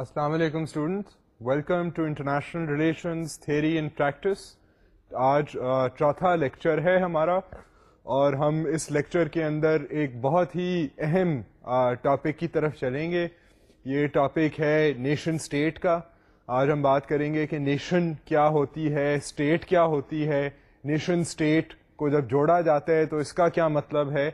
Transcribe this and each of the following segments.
السلام علیکم students welcome to international relations theory and practice آج چوتھا لیکچر ہے ہمارا اور ہم اس لیکچر کے اندر ایک بہت ہی اہم ٹاپک کی طرف چلیں گے یہ ٹاپک ہے نیشن اسٹیٹ کا آج ہم بات کریں گے کہ نیشن کیا ہوتی ہے اسٹیٹ کیا ہوتی ہے نیشن اسٹیٹ کو جب جوڑا جاتا ہے تو اس کا کیا مطلب ہے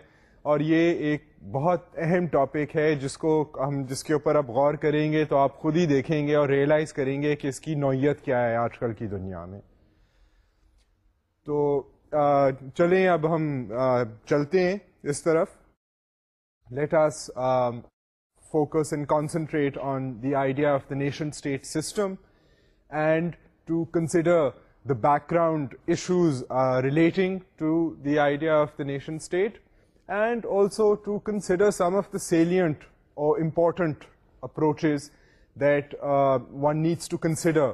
اور یہ ایک بہت اہم ٹاپک ہے جس کو ہم جس کے اوپر آپ غور کریں گے تو آپ خود ہی دیکھیں گے اور ریئلائز کریں گے کہ اس کی نوعیت کیا ہے آج کل کی دنیا میں تو آ, چلیں اب ہم آ, چلتے ہیں اس طرف let us focus and concentrate on the idea of the nation state system and to consider the background issues relating to the idea of the nation state and also to consider some of the salient or important approaches that one needs to consider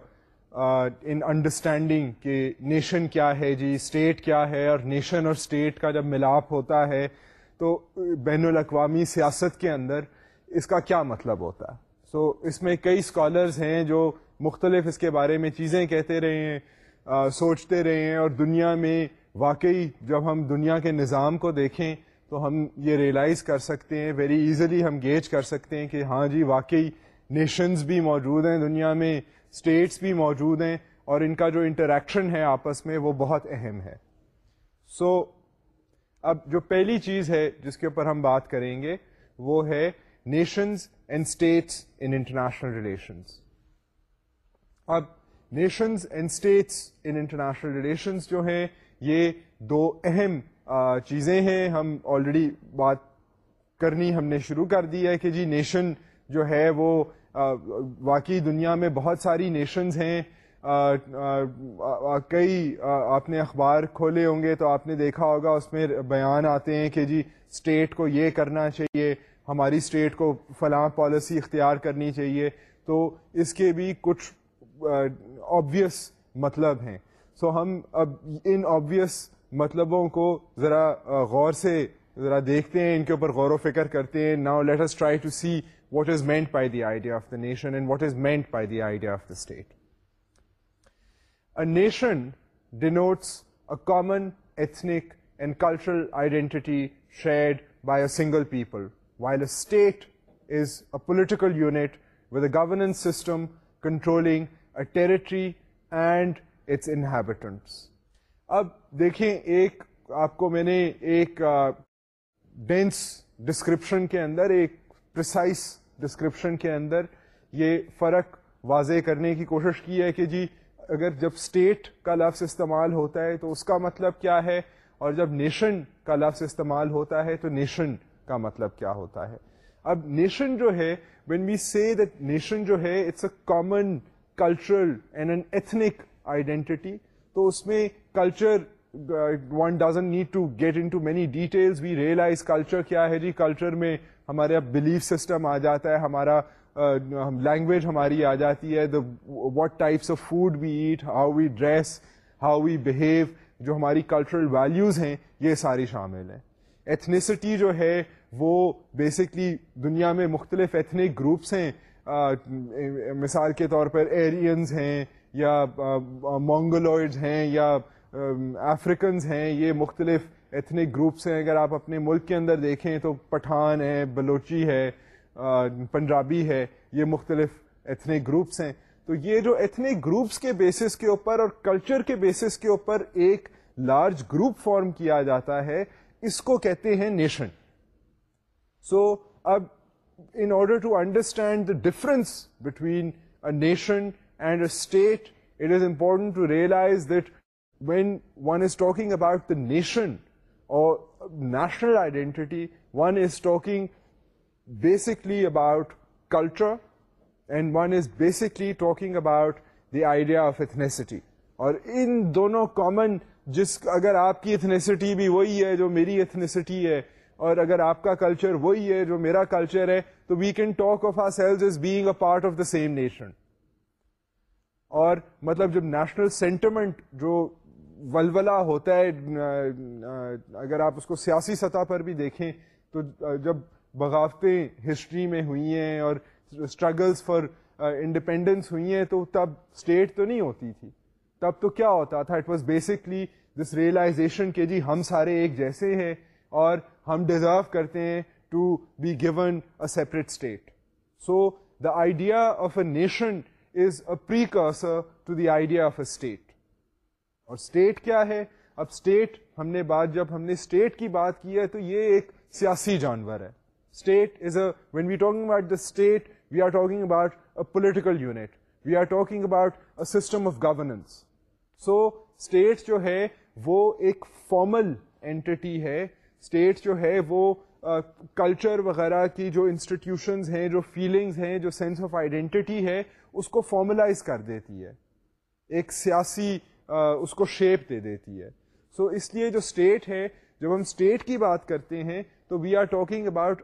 understanding کہ nation کیا ہے جی state کیا ہے اور nation اور state کا جب ملاپ ہوتا ہے تو بین الاقوامی سیاست کے اندر اس کا کیا مطلب ہوتا ہے سو so, اس میں کئی اسکالرز ہیں جو مختلف اس کے بارے میں چیزیں کہتے رہے ہیں آ, سوچتے رہے ہیں اور دنیا میں واقعی جب ہم دنیا کے نظام کو دیکھیں تو ہم یہ ریئلائز کر سکتے ہیں ویری ایزلی ہم گیج کر سکتے ہیں کہ ہاں جی واقعی نیشنز بھی موجود ہیں دنیا میں اسٹیٹس بھی موجود ہیں اور ان کا جو انٹریکشن ہے آپس میں وہ بہت اہم ہے سو so, اب جو پہلی چیز ہے جس کے اوپر ہم بات کریں گے وہ ہے nations and states in international relations اب nations and states in international relations جو ہیں یہ دو اہم چیزیں ہیں ہم آلریڈی بات کرنی ہم نے شروع کر دی ہے کہ جی نیشن جو ہے وہ واقعی دنیا میں بہت ساری نیشنز ہیں کئی آپ نے اخبار کھولے ہوں گے تو آپ نے دیکھا ہوگا اس میں بیان آتے ہیں کہ جی اسٹیٹ کو یہ کرنا چاہیے ہماری اسٹیٹ کو فلاں پالیسی اختیار کرنی چاہیے تو اس کے بھی کچھ آبویس مطلب ہیں سو ہم اب ان آبویس مطلبوں کو ذرا غور سے ذرا دیکھتے ہیں ان کے اوپر غور و فکر کرتے ہیں now let us try to see what is meant by the idea of the nation and what is meant by the idea of the state a nation denotes a common ethnic and cultural identity shared by a single people while a state is a political unit with a governance system controlling a territory and its inhabitants اب دیکھیں ایک آپ کو میں نے ایک dense description کے اندر ایک پرسائس ڈسکرپشن کے اندر یہ فرق واضح کرنے کی کوشش کی ہے کہ جی اگر جب اسٹیٹ کا لفظ استعمال ہوتا ہے تو اس کا مطلب کیا ہے اور جب نیشن کا لفظ استعمال ہوتا ہے تو نیشن کا مطلب کیا ہوتا ہے اب نیشن جو ہے وین وی سی نیشن جو ہے it's a common cultural and an ethnic identity تو اس میں culture one doesn't need to get into many details we realise culture کیا ہے جی کلچر میں ہمارا بلیف سسٹم آ جاتا ہے ہمارا لینگویج uh, ہماری آ جاتی ہے the what types of food we eat how we dress how we behave جو ہماری کلچرل ویلیوز ہیں یہ ساری شامل ہیں ایتھنیسٹی جو ہے وہ بیسکلی دنیا میں مختلف ایتھنک گروپس ہیں uh, مثال کے طور پر ایرینز ہیں یا مونگلوئڈز uh, ہیں یا افریقنز ہیں یہ مختلف ایتھنک گروپس ہیں اگر آپ اپنے ملک کے اندر دیکھیں تو پٹھان ہے بلوچی ہے پنجابی ہے یہ مختلف ایتھنک گروپس ہیں تو یہ جو ایتھنک گروپس کے بیسس کے اوپر اور کلچر کے بیسس کے اوپر ایک لارج گروپ فارم کیا جاتا ہے اس کو کہتے ہیں نیشن سو اب in order to understand the difference between a nation and a state it is important to realise that when one is talking about the nation or national identity one is talking basically about culture and one is about the idea of ethnicity. اور ان دونوں common جس اگر آپ کی ethnicity بھی وہی ہے جو میری ایتھنیسٹی ہے اور اگر آپ کا کلچر وہی ہے جو میرا کلچر ہے تو we can talk of ourselves as being a part of the same nation اور مطلب جب نیشنل سینٹیمنٹ جو ولولہ ہوتا ہے اگر آپ اس کو سیاسی سطح پر بھی دیکھیں تو جب بغاوتیں ہسٹری میں ہوئی ہیں اور اسٹرگلس فار انڈیپینڈنس ہوئی ہیں تو تب اسٹیٹ تو نہیں ہوتی تھی تب تو کیا ہوتا تھا it was basically this realisation کہ جی ہم سارے ایک جیسے ہیں اور ہم ڈیزرو کرتے ہیں to be gone a separate state so the idea of a nation is a precursor to the idea of a state اور اسٹیٹ کیا ہے اب اسٹیٹ ہم نے بات جب ہم نے اسٹیٹ کی بات کی ہے تو یہ ایک سیاسی جانور ہے state is a when we talking about the state we are talking about a political unit we are talking about a system of governance so state جو ہے وہ ایک فارمل اینٹی ہے اسٹیٹ جو ہے وہ کلچر uh, وغیرہ کی جو انسٹیٹیوشنز ہیں جو فیلنگز ہیں جو سینس آف آئیڈینٹی ہے اس کو فارملائز کر دیتی ہے ایک سیاسی اس کو شیپ دے دیتی ہے سو so, اس لیے جو اسٹیٹ ہے جب ہم اسٹیٹ کی بات کرتے ہیں تو we are talking about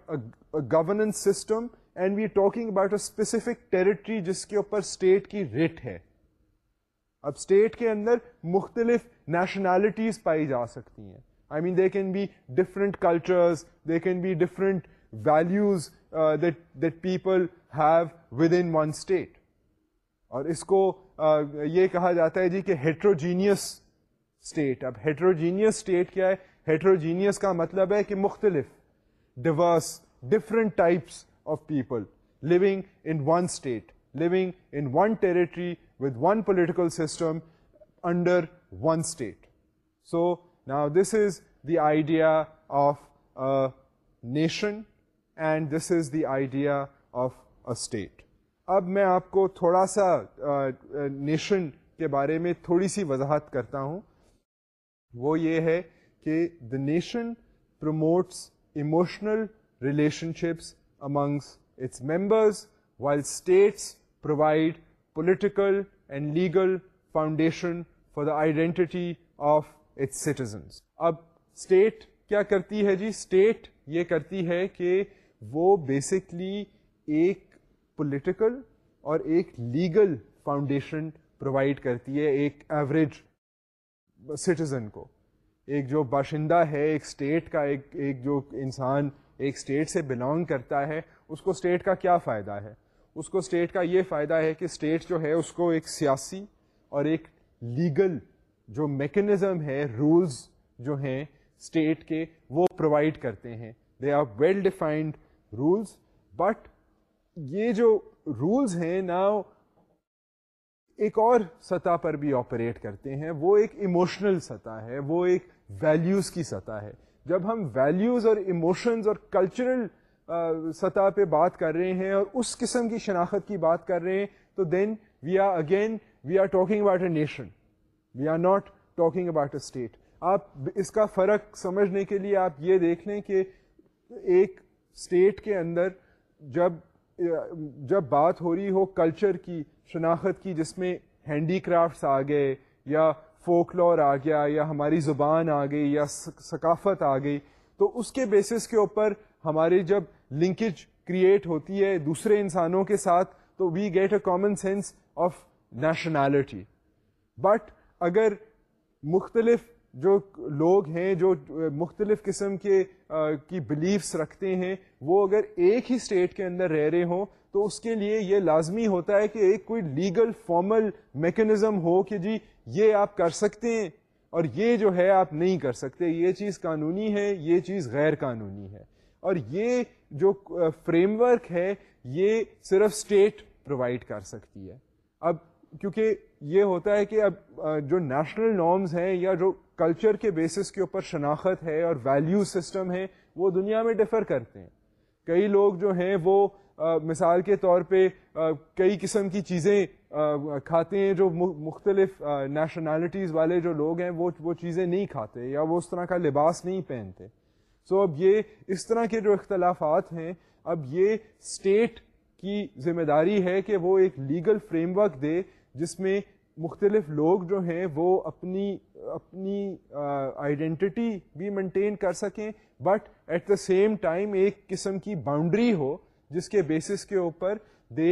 governance system and we are talking about a specific territory جس کے اوپر اسٹیٹ کی ریٹ ہے اب اسٹیٹ کے اندر مختلف نیشنلٹیز پائی جا سکتی ہیں I mean they can be different cultures they can be different that that people have with in one state اور اس کو یہ کہا جاتا ہے جی کہ ہیٹروجینیس اسٹیٹ اب ہیٹروجینیس اسٹیٹ کیا ہے ہیٹروجینیس کا مطلب ہے کہ مختلف doors different types of people living in one state living in one territory with one political system under one state so نا this is the idea of nation and this is the idea of a state اب میں آپ کو تھوڑا سا nation کے بارے میں تھوڑی سی وضاحت کرتا ہوں وہ یہ ہے کہ the nation promotes emotional relationships among its members while states provide political and legal foundation for the identity of its citizens اب اسٹیٹ کیا کرتی ہے جی اسٹیٹ یہ کرتی ہے کہ وہ بیسکلی ایک پولیٹیکل اور ایک لیگل فاؤنڈیشن پرووائڈ کرتی ہے ایک ایوریج سٹیزن کو ایک جو باشندہ ہے ایک اسٹیٹ کا ایک ایک جو انسان ایک اسٹیٹ سے بلانگ کرتا ہے اس کو اسٹیٹ کا کیا فائدہ ہے اس کو اسٹیٹ کا یہ فائدہ ہے کہ اسٹیٹ جو ہے اس کو ایک سیاسی اور ایک لیگل جو میکنزم ہے رولز جو ہیں اسٹیٹ کے وہ پرووائڈ کرتے ہیں they are well defined rules but یہ جو رولز ہیں نا ایک اور سطح پر بھی آپریٹ کرتے ہیں وہ ایک ایموشنل سطح ہے وہ ایک ویلیوز کی سطح ہے جب ہم ویلیوز اور ایموشنز اور کلچرل سطح پہ بات کر رہے ہیں اور اس قسم کی شناخت کی بات کر رہے ہیں تو then we are again we are talking about a nation we are not talking about a state آپ اس کا فرق سمجھنے کے لیے آپ یہ دیکھ لیں کہ ایک اسٹیٹ کے اندر جب جب بات ہو رہی ہو کلچر کی شناخت کی جس میں ہینڈی کرافٹس آ گئے یا فوک لور آ گیا یا ہماری زبان آ گئی یا ثقافت آ گئی تو اس کے بیسس کے اوپر ہمارے جب لنکیج کریٹ ہوتی ہے دوسرے انسانوں کے ساتھ تو we get a common sense of nationality but اگر مختلف جو لوگ ہیں جو مختلف قسم کے کی بلیفس رکھتے ہیں وہ اگر ایک ہی اسٹیٹ کے اندر رہ رہے ہوں تو اس کے لیے یہ لازمی ہوتا ہے کہ ایک کوئی لیگل فارمل میکنزم ہو کہ جی یہ آپ کر سکتے ہیں اور یہ جو ہے آپ نہیں کر سکتے یہ چیز قانونی ہے یہ چیز غیر قانونی ہے اور یہ جو فریم ورک ہے یہ صرف اسٹیٹ پرووائڈ کر سکتی ہے اب کیونکہ یہ ہوتا ہے کہ اب جو نیشنل نارمز ہیں یا جو کلچر کے بیسس کے اوپر شناخت ہے اور ویلیو سسٹم ہے وہ دنیا میں ڈفر کرتے ہیں کئی لوگ جو ہیں وہ مثال کے طور پہ کئی قسم کی چیزیں کھاتے ہیں جو مختلف نیشنلٹیز والے جو لوگ ہیں وہ وہ چیزیں نہیں کھاتے یا وہ اس طرح کا لباس نہیں پہنتے سو so اب یہ اس طرح کے جو اختلافات ہیں اب یہ اسٹیٹ کی ذمہ داری ہے کہ وہ ایک لیگل فریم ورک دے جس میں مختلف لوگ جو ہیں وہ اپنی اپنی آئیڈینٹی بھی مینٹین کر سکیں but at the same time ایک قسم کی باؤنڈری ہو جس کے بیسس کے اوپر they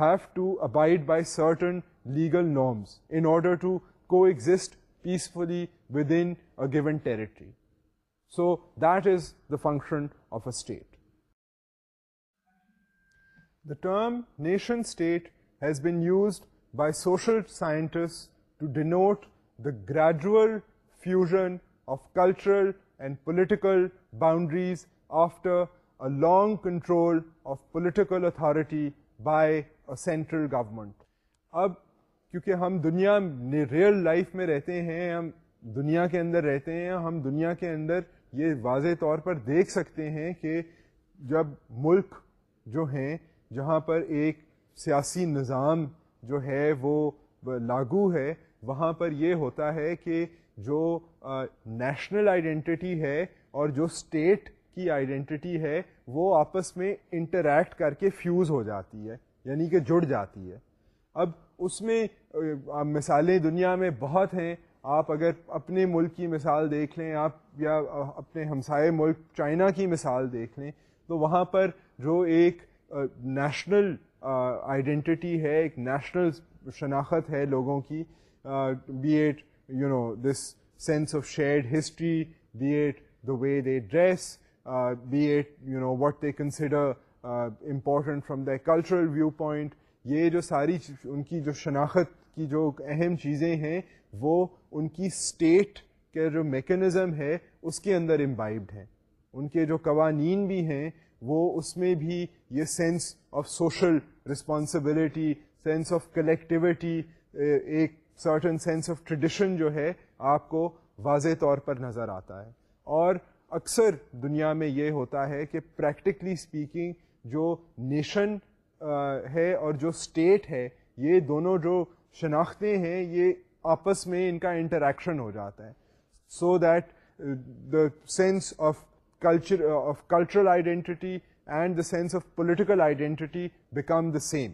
have to abide by certain legal norms in order to کو exist peacefully within given territory so that is the function of a state the term nation state has been used by social scientist to denote the gradual fusion of cultural and political boundaries after long control of political authority by central government اب کیونکہ ہم دنیا real life میں رہتے ہیں ہم دنیا کے اندر رہتے ہیں ہم دنیا کے اندر یہ واضح طور پر دیکھ سکتے ہیں کہ جب ملک جو ہیں جہاں پر ایک سیاسی نظام جو ہے وہ لاگو ہے وہاں پر یہ ہوتا ہے کہ جو نیشنل آئیڈینٹی ہے اور جو اسٹیٹ کی آئیڈینٹی ہے وہ آپس میں انٹریکٹ کر کے فیوز ہو جاتی ہے یعنی کہ جڑ جاتی ہے اب اس میں مثالیں دنیا میں بہت ہیں آپ اگر اپنے ملک کی مثال دیکھ لیں آپ یا اپنے ہمسائے ملک چائنا کی مثال دیکھ لیں تو وہاں پر جو ایک نیشنل آئیڈینٹی ہے ایک نیشنل شناخت ہے لوگوں کی be it you know this sense of shared history be it the way they dress be it you know what they consider important from the cultural viewpoint یہ جو ساری ان کی جو شناخت کی جو اہم چیزیں ہیں وہ ان کی اسٹیٹ کا جو میکینزم ہے اس کے اندر امبائبڈ ہیں ان کے جو قوانین بھی ہیں وہ اس میں بھی یہ sense of social responsibility sense of collectivity ایک سرٹن سینس آف ٹریڈیشن جو ہے آپ کو واضح طور پر نظر آتا ہے اور اکثر دنیا میں یہ ہوتا ہے کہ پریکٹیکلی اسپیکنگ جو نیشن eh, ہے اور جو اسٹیٹ ہے یہ دونوں جو شناختیں ہیں یہ آپس میں ان کا انٹریکشن ہو جاتا ہے so that the sense of culture of cultural identity and the sense of political identity become the same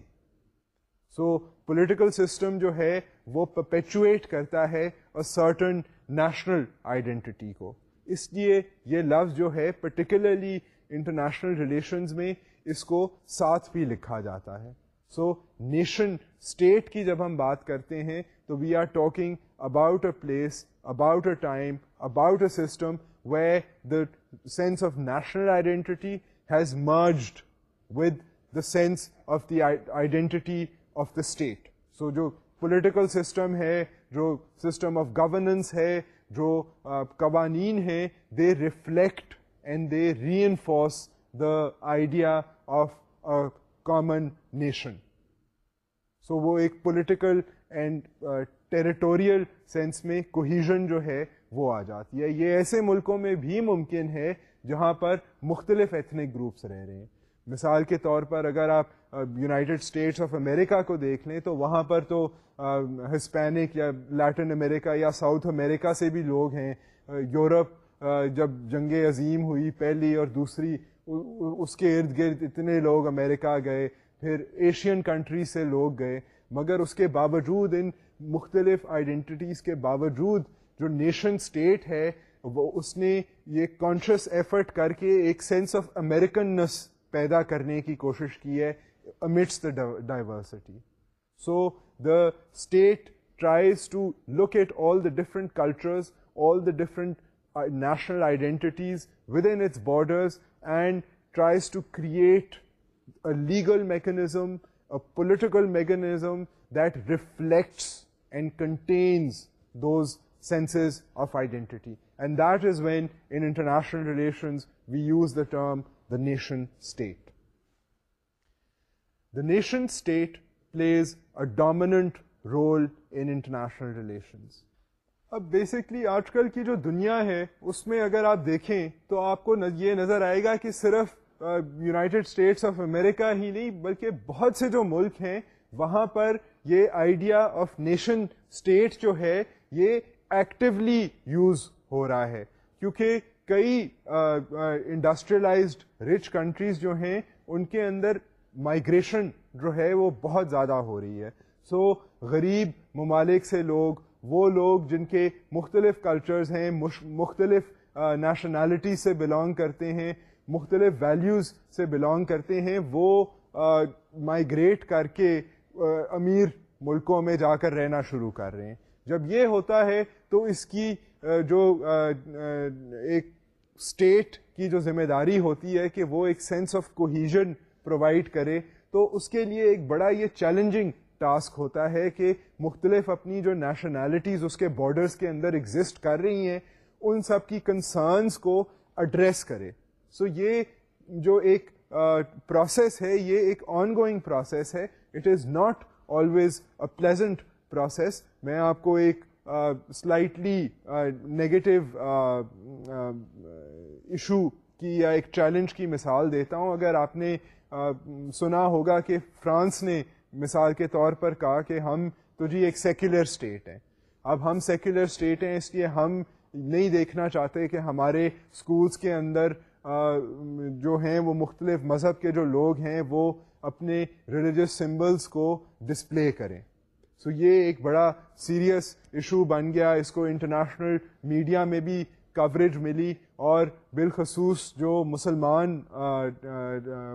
so political system جو ہے وہ پپیچویٹ کرتا ہے اور سرٹن نیشنل آئیڈینٹی کو اس لیے یہ لفظ جو ہے پرٹیکولرلی انٹرنیشنل ریلیشنز میں اس کو ساتھ بھی لکھا جاتا ہے سو نیشن اسٹیٹ کی جب ہم بات کرتے ہیں تو we are talking about a place about a time about a system where the sense of national identity has merged with the sense of the identity of the state so جو political system ہے جو system of governance ہے جو قوانین ہیں they reflect and they reinforce the idea of common nation so وہ ایک political and territorial sense میں کوہیژن جو ہے وہ آ جاتی ہے یہ ایسے ملکوں میں بھی ممکن ہے جہاں پر مختلف ایتھنک گروپس رہ رہے ہیں مثال کے طور پر اگر آپ یونائٹیڈ اسٹیٹس آف امریکہ کو دیکھ لیں تو وہاں پر تو ہسپینک یا لیٹن امریکہ یا ساؤتھ امریکہ سے بھی لوگ ہیں یورپ جب جنگ عظیم ہوئی پہلی اور دوسری اس کے ارد گرد اتنے لوگ امریکہ گئے پھر ایشین کنٹری سے لوگ گئے مگر اس کے باوجود ان مختلف آئیڈینٹیز کے باوجود جو نیشن اسٹیٹ ہے وہ اس نے یہ کانشیس ایفرٹ کر کے ایک سینس آف امیریکنس پیدا کرنے کی کوشش کی ہے amidst the diversity so the state tries to locate all the different cultures all the different national identities within its borders and tries to create legal mechanism political mechanism that reflects and contains those senses of identity and that is when international state plays a role role international relations اب basically آج کل کی جو دنیا ہے اس میں اگر آپ دیکھیں تو آپ کو یہ نظر آئے گا کہ صرف یونائٹیڈ اسٹیٹس آف امیریکا ہی نہیں بلکہ بہت سے جو ملک ہیں وہاں پر یہ آئیڈیا آف نیشن اسٹیٹ جو ہے یہ ایکٹیولی یوز ہو رہا ہے کیونکہ کئی انڈسٹریلائزڈ رچ کنٹریز جو ہیں ان کے اندر مائگریشن جو ہے وہ بہت زیادہ ہو رہی ہے سو so, غریب ممالک سے لوگ وہ لوگ جن کے مختلف کلچرز ہیں مختلف نیشنلٹیز سے بلانگ کرتے ہیں مختلف ویلیوز سے بلانگ کرتے ہیں وہ مائگریٹ کر کے امیر ملکوں میں جا کر رہنا شروع کر رہے ہیں جب یہ ہوتا ہے تو اس کی جو ایک اسٹیٹ کی جو ذمہ داری ہوتی ہے کہ وہ ایک سینس آف کوہیجن پرووائڈ کرے تو اس کے لیے ایک بڑا یہ چیلنجنگ ٹاسک ہوتا ہے کہ مختلف اپنی جو نیشنلٹیز اس کے بارڈرز کے اندر ایگزسٹ کر رہی ہیں ان سب کی کنسرنس کو ایڈریس کرے سو so یہ جو ایک پروسیس ہے یہ ایک آن گوئنگ پروسیس ہے it is not always a pleasant process میں آپ کو ایک سلائٹلی نگیٹو ایشو کی یا ایک چیلنج کی مثال دیتا ہوں اگر آپ نے سنا ہوگا کہ فرانس نے مثال کے طور پر کہا کہ ہم تو جی ایک سیکولر اسٹیٹ ہیں اب ہم سیکولر اسٹیٹ ہیں اس لیے ہم نہیں دیکھنا چاہتے کہ ہمارے اسکولس کے اندر جو ہیں وہ مختلف مذہب کے جو لوگ ہیں وہ اپنے ریلیجس سمبلس کو ڈسپلے کریں سو یہ ایک بڑا سیریس ایشو بن گیا اس کو انٹرنیشنل میڈیا میں بھی کوریج ملی اور بالخصوص جو مسلمان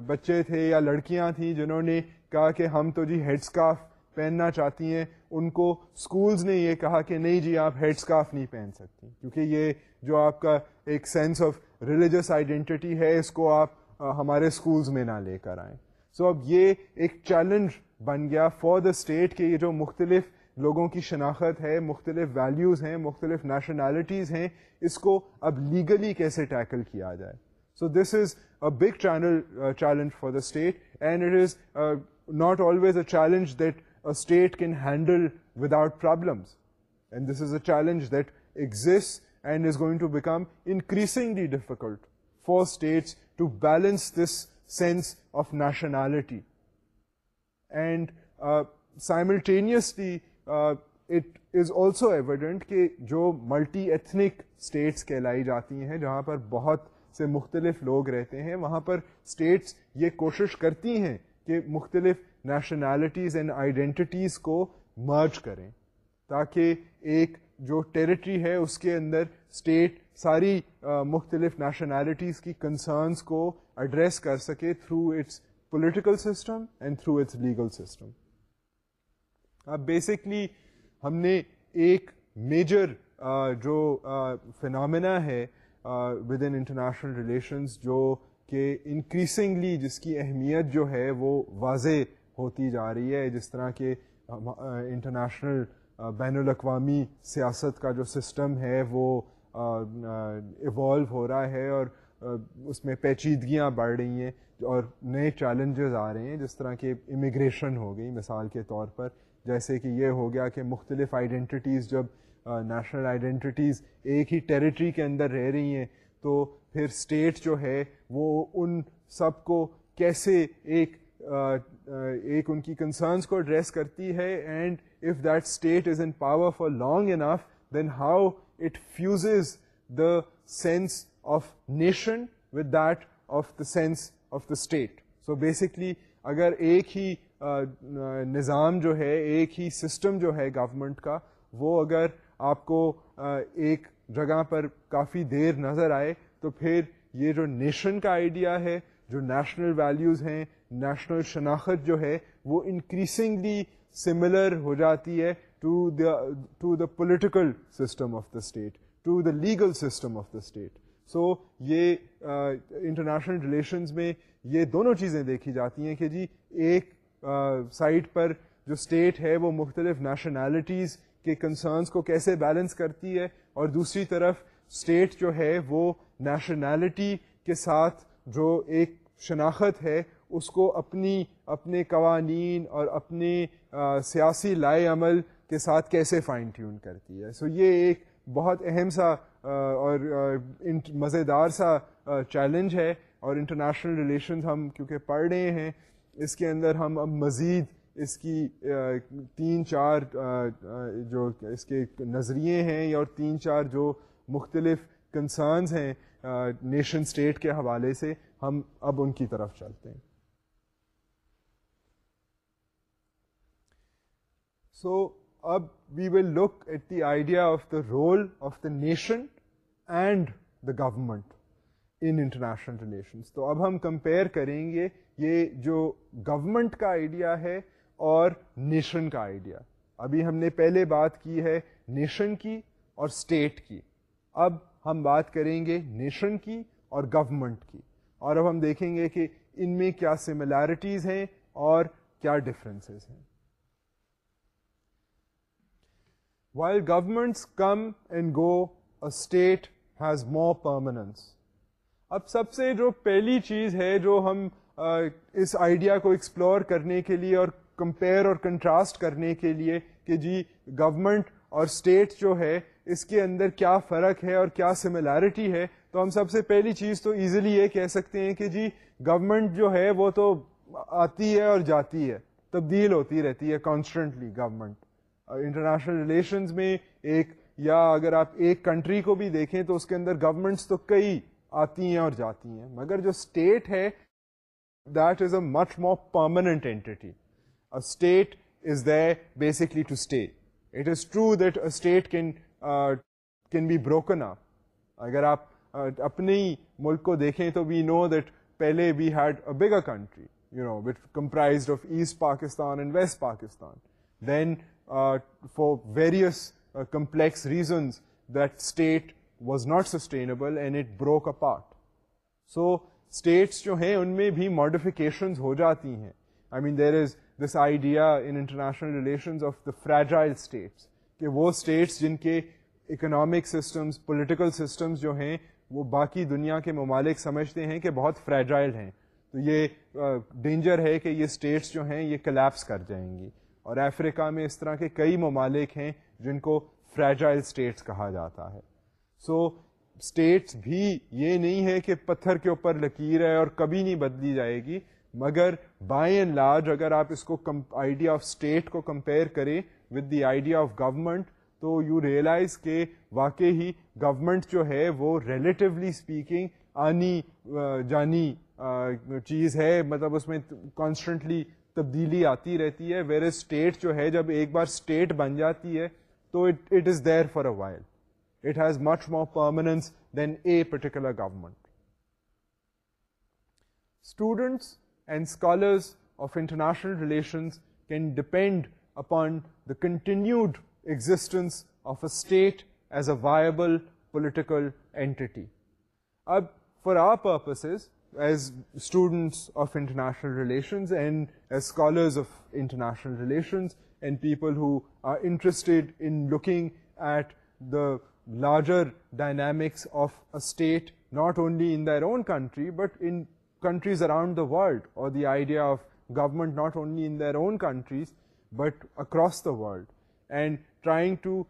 بچے تھے یا لڑکیاں تھیں جنہوں نے کہا کہ ہم تو جی ہیڈ اسکارف پہننا چاہتی ہیں ان کو اسکولز نے یہ کہا کہ نہیں جی آپ ہیڈ اسکارف نہیں پہن سکتی کیونکہ یہ جو آپ کا ایک سینس آف ریلیجس آئیڈینٹی ہے اس کو آپ ہمارے اسکولز میں نہ لے کر آئیں سو so اب یہ ایک چیلنج بن گیا فور دا اسٹیٹ کے یہ جو مختلف لوگوں کی شناخت ہے مختلف ویلیوز ہیں مختلف نیشنلٹیز ہیں اس کو اب لیگلی کیسے ٹیکل کیا جائے so this is a big channel challenge for the state and it is not always a challenge that a state can handle without problems and this is a challenge that exist and is going to become increasingly difficult for states to balance this sense of nationality and simultaneously it is also evident کہ جو multi ethnic status کہلائی جاتی ہیں جہاں پر بہت سے مختلف لوگ رہتے ہیں وہاں پر اسٹیٹس یہ کوشش کرتی ہیں کہ مختلف نیشنالٹیز اینڈ آئیڈینٹیز کو مرج کریں تاکہ ایک جو ٹیریٹری ہے اس کے اندر اسٹیٹ ساری مختلف نیشنالٹیز کی کنسرنس کو ایڈریس کر سکے through its political system and through its legal system اب بیسکلی ہم نے ایک میجر جو فنامنا ہے ود ان انٹرنیشنل ریلیشنز جو کہ انکریسنگلی جس کی اہمیت جو ہے وہ واضح ہوتی جا رہی ہے جس طرح کہ انٹرنیشنل بین الاقوامی سیاست کا جو سسٹم ہے وہ ایوالو ہو رہا ہے اور اس میں پیچیدگیاں بڑھ رہی ہیں اور نئے چیلنجز آ رہے ہیں جس طرح کہ امیگریشن ہو گئی مثال کے طور پر جیسے کہ یہ ہو گیا کہ مختلف آئیڈینٹیز جب نیشنل آئیڈینٹیز ایک ہی ٹریٹری کے اندر رہ رہی ہیں تو پھر اسٹیٹ جو ہے وہ ان سب کو کیسے ایک ایک ان کی کنسرنس کو ایڈریس کرتی ہے and if that state is in power for long enough then how it fuses the sense of nation with that of the sense of the state so basically اگر ایک ہی نظام جو ہے ایک ہی سسٹم جو ہے گورنمنٹ کا وہ اگر آپ کو ایک جگہ پر کافی دیر نظر آئے تو پھر یہ جو نیشن کا آئیڈیا ہے جو نیشنل ویلیوز ہیں نیشنل شناخت جو ہے وہ انکریزنگلی سملر ہو جاتی ہے to to the the political system of the state to the legal system of the state so یہ انٹرنیشنل ریلیشنز میں یہ دونوں چیزیں دیکھی جاتی ہیں کہ جی ایک سائٹ پر جو اسٹیٹ ہے وہ مختلف نیشنلٹیز کے کنسرنس کو کیسے بیلنس کرتی ہے اور دوسری طرف اسٹیٹ جو ہے وہ نیشنلٹی کے ساتھ جو ایک شناخت ہے اس کو اپنی اپنے قوانین اور اپنے سیاسی لائے عمل کے ساتھ کیسے فائن ٹیون کرتی ہے سو so, یہ ایک بہت اہم سا اور مزیدار سا چیلنج ہے اور انٹرنیشنل ریلیشنز ہم کیونکہ پڑھ رہے ہیں اس کے اندر ہم اب مزید اس کی تین چار جو اس کے نظریے ہیں یا تین چار جو مختلف کنسرنز ہیں نیشن اسٹیٹ کے حوالے سے ہم اب ان کی طرف چلتے ہیں سو اب we will look at the idea of the role of the nation and the government in international relations تو اب ہم کمپیئر کریں گے یہ جو گورمنٹ کا آئیڈیا ہے اور نیشن کا آئیڈیا ابھی ہم نے پہلے بات کی ہے نیشن کی اور اسٹیٹ کی اب ہم بات کریں گے نیشن کی اور گورمنٹ کی اور اب ہم دیکھیں گے کہ ان میں کیا سملیرٹیز ہیں اور کیا ڈفرینسز ہیں while governments come and go state has more permanence اب سب سے جو پہلی چیز ہے جو ہم اس آئیڈیا کو ایکسپلور کرنے کے لیے اور کمپیئر اور کنٹراسٹ کرنے کے لیے کہ جی گورمنٹ اور اسٹیٹ جو ہے اس کے اندر کیا فرق ہے اور کیا سملیرٹی ہے تو ہم سب سے پہلی چیز تو ایزیلی یہ کہہ سکتے ہیں کہ جی گورنمنٹ جو ہے وہ تو آتی ہے اور جاتی ہے تبدیل ہوتی رہتی ہے کانسٹنٹلی گورنمنٹ انٹرنیشنل ریلیشنز میں ایک یا اگر آپ ایک کنٹری کو بھی دیکھیں تو اس کے اندر گورمنٹس تو کئی آتی ہیں اور جاتی ہیں مگر جو اسٹیٹ ہے that is a much more permanent entity state is they basically to stay it is true that a state can can be broken up اگر آپ uh, اپنے ہی ملک کو دیکھیں تو وی نو دیٹ پہلے we had a bigger country you know what comprise of East Pakistan and West Pakistan then for various complex reasons that state was not sustainable and it broke apart so states جو ہیں ان میں بھی modifications ہو جاتی ہیں I mean there is this idea in international relations of the fragile states کہ وہ اسٹیٹس جن کے اکنامک systems, پولیٹیکل systems جو ہیں وہ باقی دنیا کے ممالک سمجھتے ہیں کہ بہت فریجائل ہیں تو یہ ڈینجر ہے کہ یہ اسٹیٹس جو ہیں یہ کلیپس کر جائیں گی اور افریقہ میں اس طرح کے کئی ممالک ہیں جن کو فریجائل اسٹیٹس کہا جاتا ہے سو اسٹیٹس بھی یہ نہیں ہے کہ پتھر کے اوپر لکیر ہے اور کبھی نہیں بدلی جائے گی مگر بائی اینڈ لارج اگر آپ اس کو آئیڈیا آف اسٹیٹ کو کمپیئر کریں with the idea of government تو یو ریئلائز کہ واقع ہی گورمنٹ جو ہے وہ ریلیٹیولی اسپیکنگ آنی جانی چیز ہے مطلب اس میں کانسٹنٹلی تبدیلی آتی رہتی ہے ویر اسٹیٹ جو ہے جب ایک بار اسٹیٹ بن جاتی ہے تو it is there for a while it has much more permanence than a particular government students and scholars of international relations can depend upon the continued existence of a state as a viable political entity اب for our purposes as students of international relations and as scholars of international relations and people who are interested in looking at the larger dynamics of a state, not only in their own country, but in countries around the world, or the idea of government not only in their own countries, but across the world, and trying to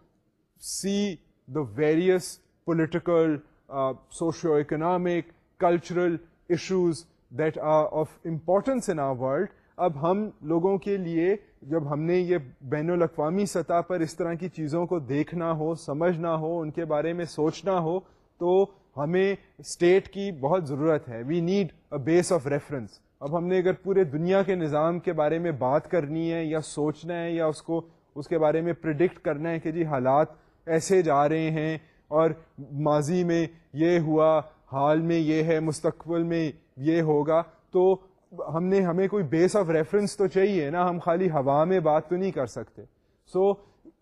see the various political, uh, socio-economic, cultural issues that of importance in our world اب ہم لوگوں کے لیے جب ہم نے یہ بین الاقوامی سطح پر اس طرح کی چیزوں کو دیکھنا ہو سمجھنا ہو ان کے بارے میں سوچنا ہو تو ہمیں اسٹیٹ کی بہت ضرورت ہے we need a base of reference اب ہم نے اگر پورے دنیا کے نظام کے بارے میں بات کرنی ہے یا سوچنا ہے یا اس کو اس کے بارے میں پرڈکٹ کرنا ہے کہ جی حالات ایسے جا رہے ہیں اور ماضی میں یہ ہوا حال میں یہ ہے مستقبل میں یہ ہوگا تو ہم نے ہمیں کوئی بیس آف ریفرنس تو چاہیے نا ہم خالی ہوا میں بات تو نہیں کر سکتے سو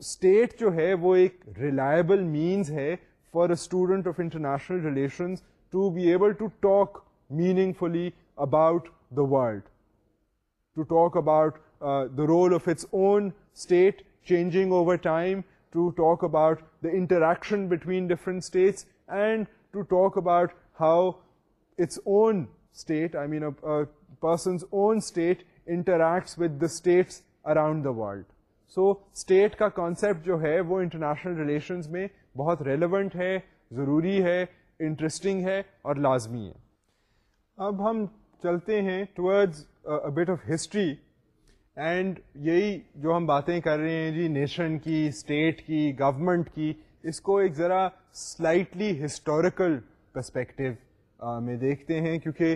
اسٹیٹ جو ہے وہ ایک ریلائبل مینز ہے for a student of international relations to be able to talk meaningfully about the world to talk about the role of its own state changing over time to talk about the interaction between different states and to talk about own state I mean persons own state interact with the states around the world so state کا concept جو ہے وہ international relations میں بہت relevant ہے ضروری ہے interesting ہے اور لازمی ہے اب ہم چلتے ہیں towards bit of history and یہی جو ہم باتیں کر رہے ہیں جی نیشن کی اسٹیٹ کی گورمنٹ کی اس کو ایک ذرا سلائٹلی ہسٹوریکل پرسپیکٹو میں دیکھتے ہیں کیونکہ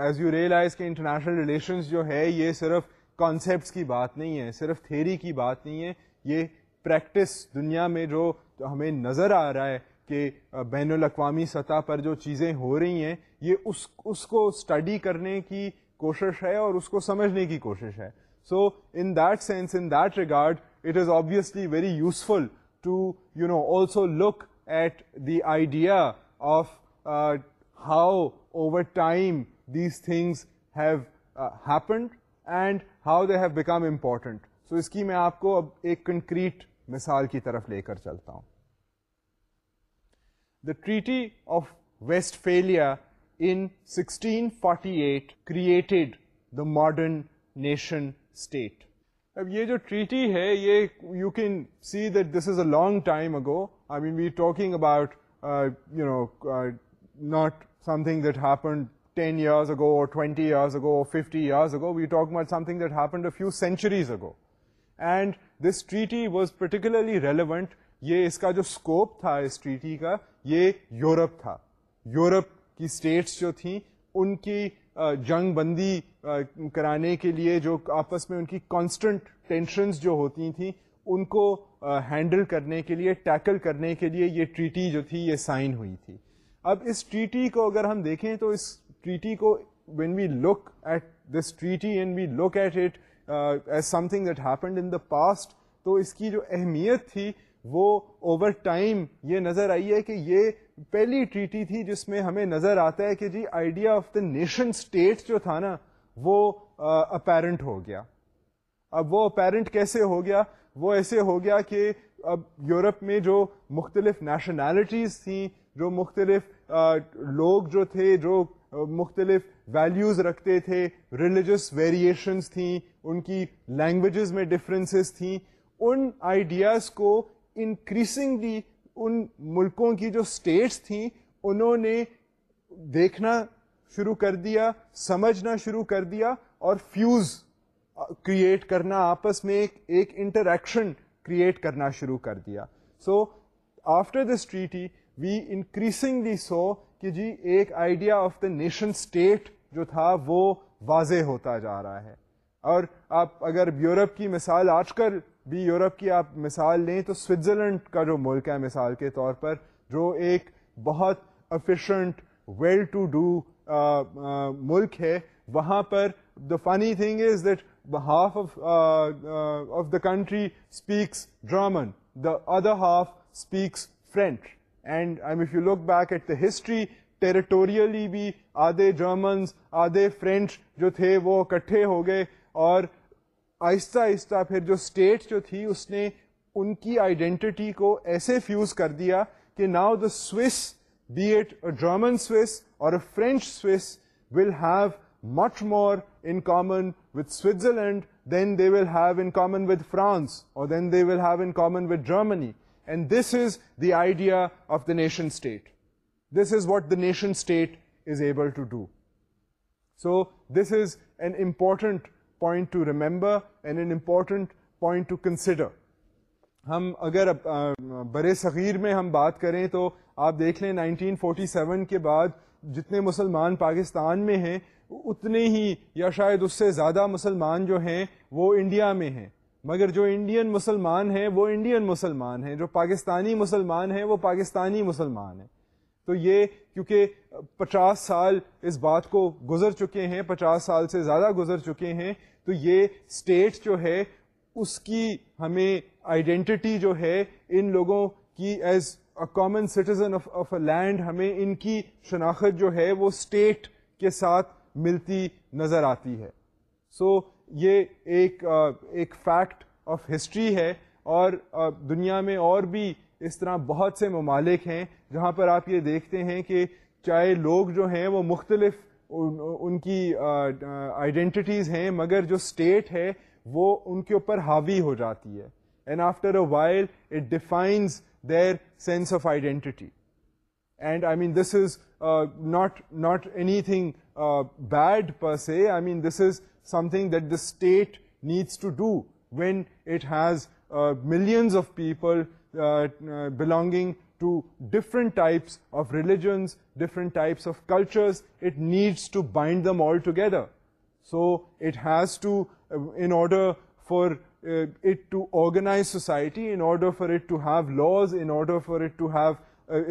ایز یو ریئلائز کہ انٹرنیشنل ریلیشنز جو ہے یہ صرف کانسیپٹس کی بات نہیں ہے صرف تھیری کی بات نہیں ہے یہ پریکٹس دنیا میں جو ہمیں نظر آ رہا ہے کہ بین الاقوامی سطح پر جو چیزیں ہو رہی ہیں یہ اس اس کو اسٹڈی کرنے کی کوشش ہے اور اس کو سمجھنے کی کوشش ہے so in that sense in that regard it is obviously very useful to you know also look at the idea of how over time these things have happened and how they have become important so اس کی میں آپ کو اب ایک concrete مثال کی طرف لے کر چلتا ہوں the treaty of Westphalia in sixteen forty eight created the modern nation state اب یہ جو ٹریٹی ہے یہ you can see that this is a long time ago I mean we talking about you know not something that happen ten years ago twenty years ago fifty years ago we talk might something that happen few centuries ago and this treaty was particularly relevant یہ اس کا جو scope تھا اس treaty کا یہ Europe تھا Europe کی states جو تھیں ان کی جنگ بندی کرانے کے لیے جو آپس میں ان کی کانسٹنٹ ٹینشنز جو ہوتی تھیں ان کو ہینڈل کرنے کے لیے ٹیکل کرنے کے لیے یہ ٹریٹی جو تھی یہ سائن ہوئی تھی اب اس ٹریٹی کو اگر ہم دیکھیں تو اس ٹریٹی کو when we look at this treaty and we look at it as something that happened in the past تو اس کی جو اہمیت تھی وہ اوور ٹائم یہ نظر آئی ہے کہ یہ پہلی ٹریٹی تھی جس میں ہمیں نظر آتا ہے کہ جی idea of the nation state جو تھا نا وہ اپیرنٹ ہو گیا اب وہ اپیرنٹ کیسے ہو گیا وہ ایسے ہو گیا کہ اب یورپ میں جو مختلف نیشنلٹیز تھیں جو مختلف لوگ جو تھے جو مختلف ویلیوز رکھتے تھے ریلیجس ویریشنز تھیں ان کی لینگویجز میں ڈفرینسز تھیں ان آئیڈیاز کو انکریزنگلی ان ملکوں کی جو اسٹیٹس تھیں انہوں نے دیکھنا شروع کر دیا سمجھنا شروع کر دیا اور فیوز کریٹ کرنا آپس میں ایک انٹریکشن کریٹ کرنا شروع کر دیا so after this treaty we increasingly سو کہ جی ایک idea of the nation state جو تھا وہ واضح ہوتا جا رہا ہے اور آپ اگر یورپ کی مثال آج کل بھی یورپ کی آپ مثال لیں تو سوئٹزرلینڈ کا جو ملک ہے مثال کے طور پر جو ایک بہت افیشینٹ ویل ٹو ڈو ملک ہے وہاں پر the funny thing is that half of of the country speaks German other half speaks French and you look back at the history territorially بھی آدھے جرمن آدھے فرینچ جو تھے وہ اکٹھے ہو گئے اور آہستہ آہستہ پھر جو اسٹیٹ جو تھی اس نے ان کی آئیڈینٹی کو ایسے فیوز کر دیا کہ now the Swiss be at German Swiss اور French Swiss will have much more in Switzerland then they will have commons an important ریمبرٹنٹ consider ہم اگر برے صغیر میں ہم بات کریں تو آپ دیکھ لیں 1947 کے بعد جتنے مسلمان پاکستان میں ہیں اتنے ہی یا شاید اس سے زیادہ مسلمان جو ہیں وہ انڈیا میں ہیں مگر جو انڈین مسلمان ہیں وہ انڈین مسلمان ہیں جو پاکستانی مسلمان ہیں وہ پاکستانی مسلمان ہیں تو یہ کیونکہ پچاس سال اس بات کو گزر چکے ہیں پچاس سال سے زیادہ گزر چکے ہیں تو یہ اسٹیٹ جو ہے اس کی ہمیں آئیڈینٹی جو ہے ان لوگوں کی as a common citizen of a land ہمیں ان کی شناخت جو ہے وہ اسٹیٹ کے ساتھ ملتی نظر آتی ہے سو یہ ایک ایک فیکٹ آف ہسٹری ہے اور دنیا میں اور بھی اس طرح بہت سے ممالک ہیں جہاں پر آپ یہ دیکھتے ہیں کہ چاہے لوگ جو ہیں وہ مختلف ان کی آئیڈینٹیز ہیں مگر جو اسٹیٹ ہے وہ ان کے اوپر حاوی ہو جاتی ہے and after a while it defines their sense of identity and I mean this is not not anything bad per se I mean this is something that the state needs to do when it has millions of people belonging to different types of religions different types of cultures it needs to bind them all together so it has to in order for it to organise society in order for it to have laws in order for it to have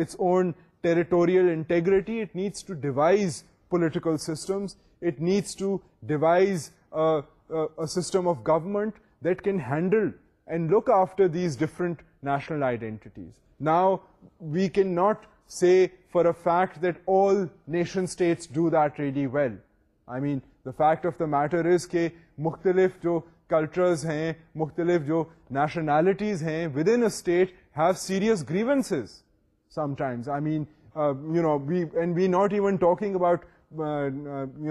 its own territorial integrity it needs to devise political systems it needs to devise of government that can handle and look after these different national identities now we can not س fact that all nation state do that ready well I mean the fact of the matter is کہ مختلف جو cultures ہیں مختلف جو nationalities ہیں within state have serious grievances sometimes I mean we not even talking about you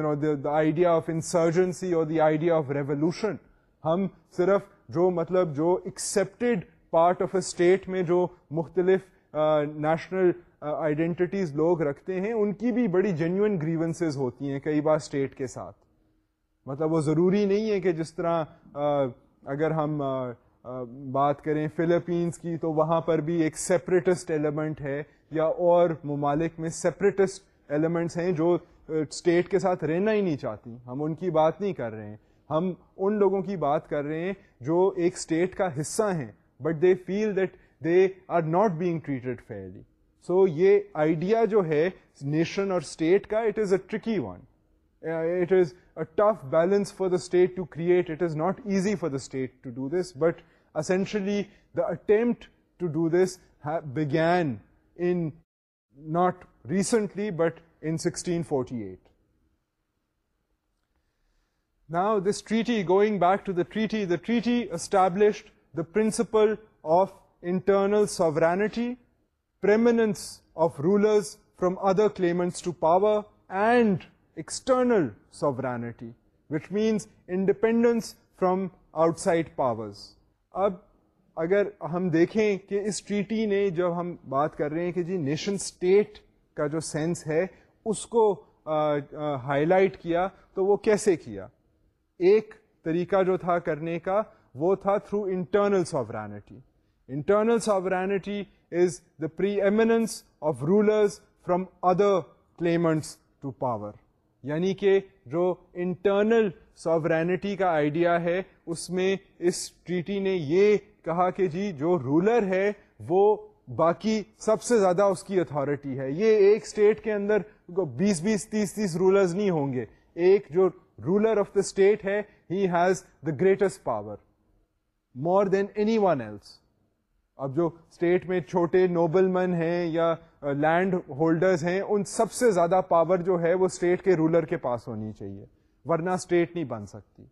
know the idea of insurgency اور the idea of revolution ہم صرف جو مطلب جو accepted part of a state میں جو مختلف نیشنل uh, آئیڈینٹیز uh, لوگ رکھتے ہیں ان کی بھی بڑی جینوئن گریونسز ہوتی ہیں کئی بار اسٹیٹ کے ساتھ مطلب وہ ضروری نہیں ہے کہ جس طرح uh, اگر ہم بات کریں فلپینس کی تو وہاں پر بھی ایک سپریٹسٹ ایلیمنٹ ہے یا اور ممالک میں سپریٹسٹ ایلیمنٹس ہیں جو اسٹیٹ کے ساتھ رہنا ہی نہیں چاہتی ہم ان کی بات نہیں کر رہے ہیں ہم ان لوگوں کی بات کر رہے ہیں جو ایک اسٹیٹ کا حصہ ہیں but they feel that they are not being treated fairly so یہ آئیڈیا جو ہے نیشن اور اسٹیٹ کا it is a tricky one it is a tough balance for the state to create it is not easy for the state to do this but essentially the attempt to do this began in not recently but sixteen forty eight now this treaty going back to the treaty the treaty which means from outside powers. اب اگر ہم دیکھیں کہ اس treaty نے جب ہم بات کر رہے ہیں کہ جی نیشن اسٹیٹ کا جو سینس ہے اس کو ہائی لائٹ کیا تو وہ کیسے کیا ایک طریقہ جو تھا کرنے کا وہ تھا تھرو انٹرنل ساورینٹی ساورینٹی جو انٹرنل ساورینٹی کا آئیڈیا ہے اس میں اس ٹریٹی نے یہ کہا کہ جی جو رولر ہے وہ باقی سب سے زیادہ اس کی اتھارٹی ہے یہ ایک اسٹیٹ کے اندر بیس بیس تیس تیس رولرز نہیں ہوں گے ایک جو رولر آف دا اسٹیٹ ہے he has the greatest power more than anyone else اب جو اسٹیٹ میں چھوٹے نوبل مین ہیں یا لینڈ ہولڈرز ہیں ان سب سے زیادہ پاور جو ہے وہ اسٹیٹ کے رولر کے پاس ہونی چاہیے ورنہ اسٹیٹ نہیں بن سکتی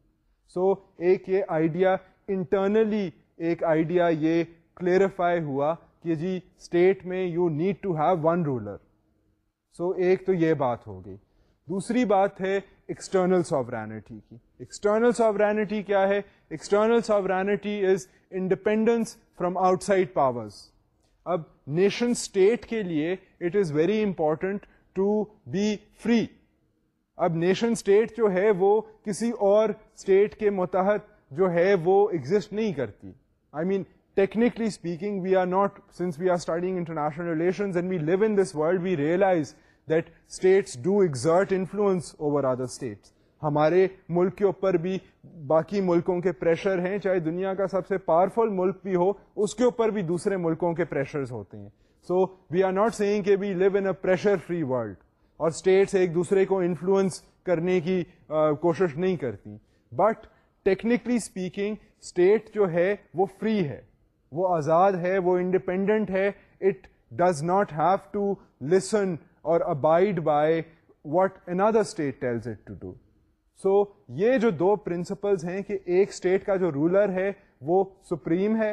سو ایک یہ آئیڈیا انٹرنلی ایک آئیڈیا یہ کلیئرفائی ہوا کہ جی اسٹیٹ میں you need to have one ruler so ایک تو یہ بات ہو گئی دوسری بات ہے ایکسٹرنل ساورینٹی کی ایکسٹرنل ساورینٹی کیا ہے external sovereignty is independence from outside powers اب نیشن اسٹیٹ کے لیے it is very important to be free اب نیشن اسٹیٹ جو ہے وہ کسی اور اسٹیٹ کے متحد جو ہے وہ ایگزٹ نہیں کرتی I mean technically speaking we are not since we are starting international relations and we live in this world we realise exert influence over other states ہمارے ملک کے اوپر بھی باقی ملکوں کے پریشر ہیں چاہے دنیا کا سب سے پاورفل ملک بھی ہو اس کے اوپر بھی دوسرے ملکوں کے پریشرز ہوتے ہیں so we are not seeing کہ we live in a pressure free world اور اسٹیٹس ایک دوسرے کو انفلوئنس کرنے کی uh, کوشش نہیں کرتی بٹ ٹیکنیکلی اسپیکنگ اسٹیٹ جو ہے وہ فری ہے وہ آزاد ہے وہ انڈیپینڈنٹ ہے it does not have to listen اور abide by what another state اٹو do so یہ جو دو پرنسپلز ہیں کہ ایک اسٹیٹ کا جو رولر ہے وہ سپریم ہے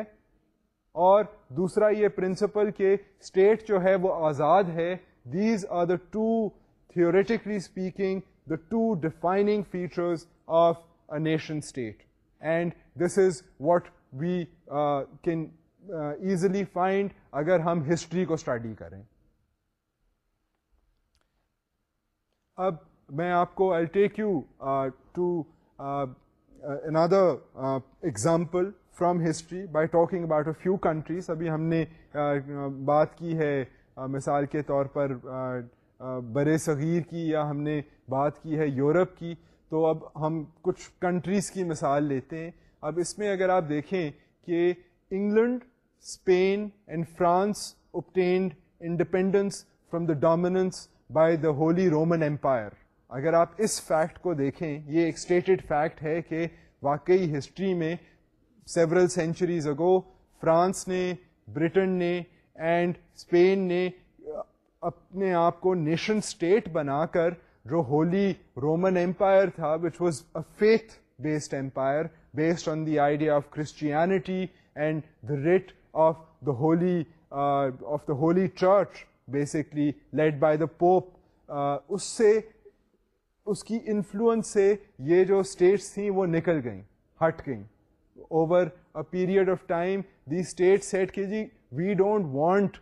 اور دوسرا یہ پرنسپل کہ اسٹیٹ جو ہے وہ آزاد ہے these are the two theoretically speaking the two defining features of a nation state and this is what we can easily find اگر ہم ہسٹری کو اسٹڈی کریں اب میں آپ کو I take you to another example from history by talking about a few countries ابھی ہم نے uh, بات کی ہے uh, مثال کے طور پر uh, بر صغیر کی یا ہم نے بات کی ہے یورپ کی تو اب ہم کچھ کنٹریز کی مثال لیتے ہیں اب اس میں اگر آپ دیکھیں کہ England Spain and France obtained independence from the dominance by the Holy Roman Empire اگر آپ اس فیکٹ کو دیکھیں یہ ایک اسٹیٹڈ فیکٹ ہے کہ واقعی ہسٹری میں سیورل سینچریز اگو فرانس نے برٹن نے اینڈ اسپین نے اپنے آپ کو نیشن اسٹیٹ بنا کر جو ہولی رومن امپائر تھا which was a faith based empire based on the idea of Christianity and the rate of the holy of the holy church basically led by the pope اس سے اس کی influence سے یہ جو states تھیں وہ نکل گئیں ہٹ گئیں over a period of time the state said G we don't want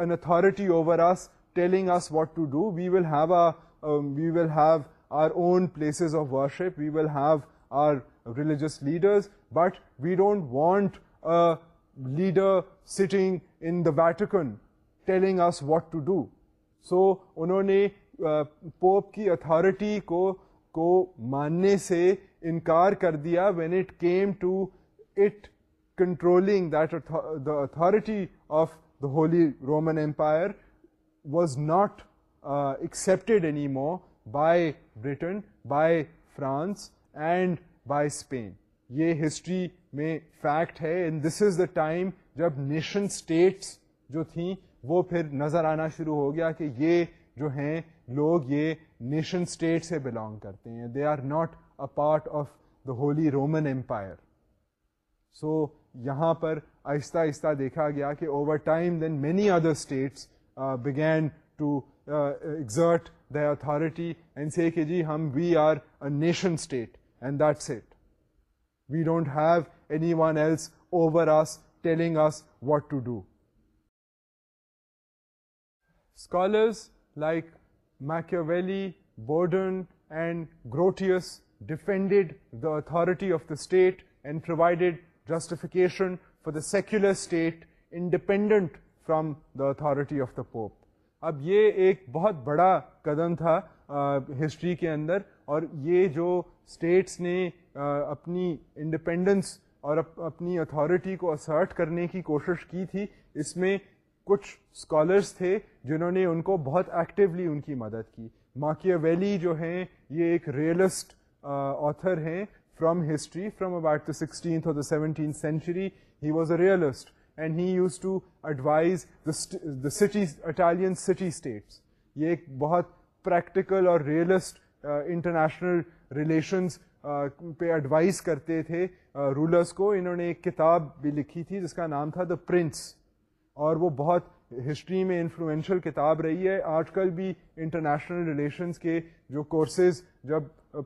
an authority over us telling us what to do we will have we will have our own places of worship we will have our religious leaders but we don't want leader sitting in the Vatican telling us what to do so انہوں نے Pope کی authority کو کو ماننے سے انکار کر دیا when it came to it controlling that the authority of the Holy Roman Empire was not accepted any more by Britain by France and by Spain یہ ہسٹری میں فیکٹ ہے and this is the time جب nation states جو تھیں وہ پھر نظر آنا شروع ہو گیا کہ یہ جو ہیں لوگ یہ نیشن اسٹیٹ سے بلانگ کرتے ہیں they are not a part of the Holy Roman Empire so یہاں پر آہستہ آہستہ دیکھا گیا کہ over time then many other states began to exert the authority and see کہ جی ہم we are a nation state and that said we don't have anyone else over us telling us what to do scholars like Machiavelli, Borden Bodin and Grotius defended the authority of the state and provided justification the the secular state independent from the authority of the pope اب یہ ایک بہت بڑا قدم تھا history کے اندر اور یہ جو اسٹیٹس نے اپنی انڈیپینڈنس اور اپنی اتھارٹی کو اسرٹ کرنے کی کوشش کی تھی اس میں کچھ اسکالرس تھے جنہوں نے ان کو بہت ایکٹیولی ان کی مدد کی ماکیا ویلی جو ہیں یہ ایک ریئلسٹ آتھر ہیں from history from about the sixteenth اور the seventeen century he was a realist and he use to advise the city Italian city states یہ ایک بہت پریکٹیکل اور ریئلسٹ انٹرنیشنل ریلیشنز پہ ایڈوائز کرتے تھے رولرس کو انہوں نے ایک کتاب بھی لکھی تھی جس کا نام تھا دا پرنس اور وہ بہت ہسٹری میں انفلوئنشیل کتاب رہی ہے آج کل بھی انٹرنیشنل ریلیشنس کے جو کورسز جب